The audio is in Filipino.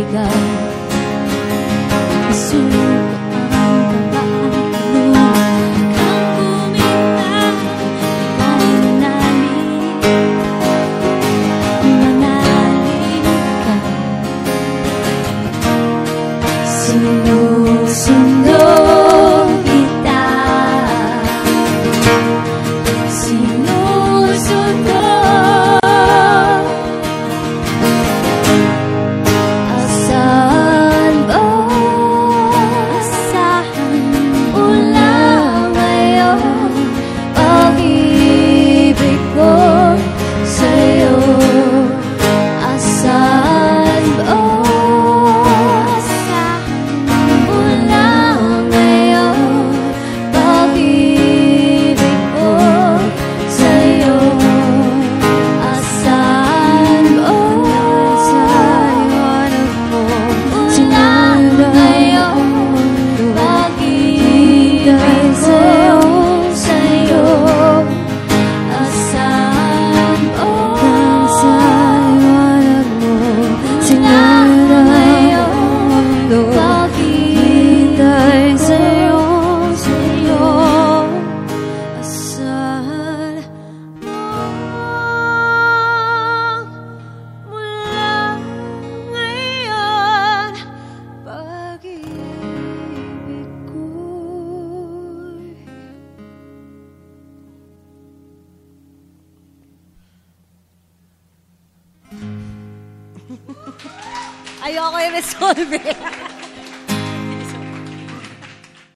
未够 Ayoko yung resolve.